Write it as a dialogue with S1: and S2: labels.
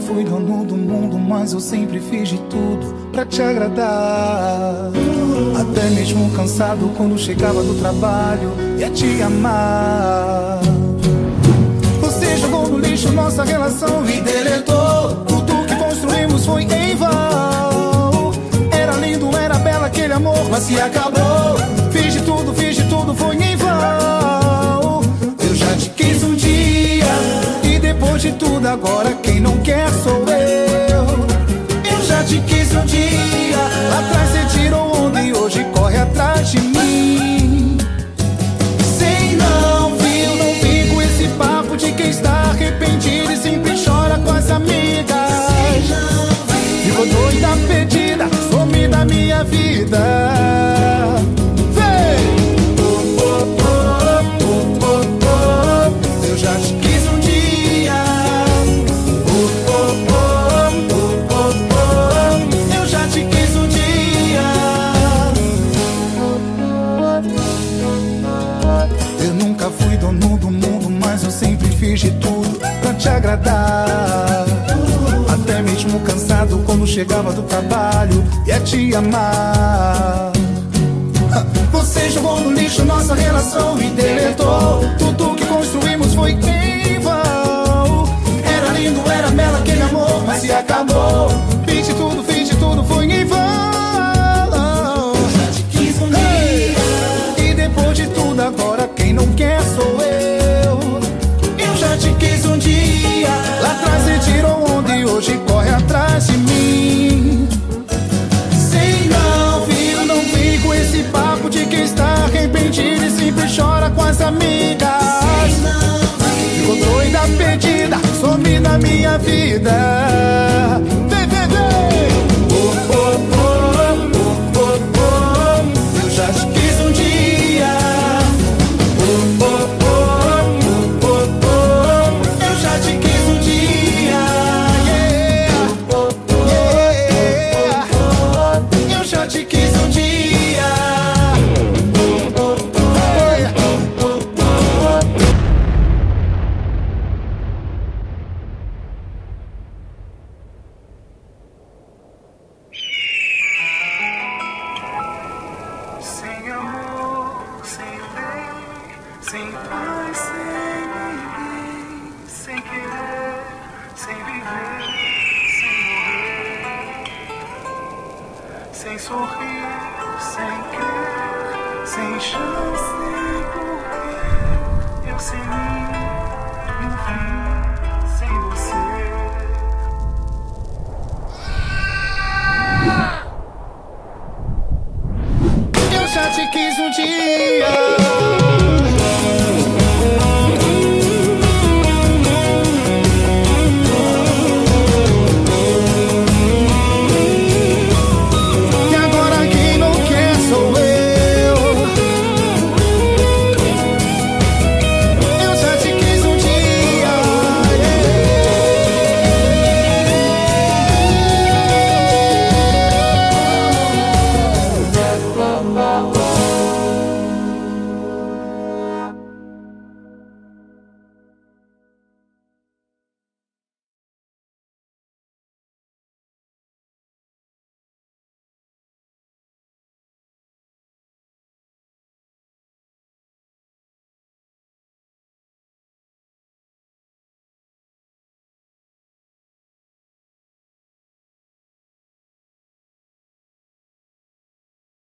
S1: fui dono do mundo, mas eu sempre fiz de tudo pra te agradar. Até mesmo cansado quando chegava do trabalho ia te amar. Você jogou no lixo nossa relação e deletou mas se acabou. Fiz de tudo, fiz de tudo, foi em vão. Eu já te quis um dia e depois de tudo agora quem não quer sou te agradar. Até mesmo cansado quando chegava do trabalho, ia te amar. Minha vida.
S2: Sem morrer, sem sorrir, sem crer, sem chão, sem porquê, eu sem mim.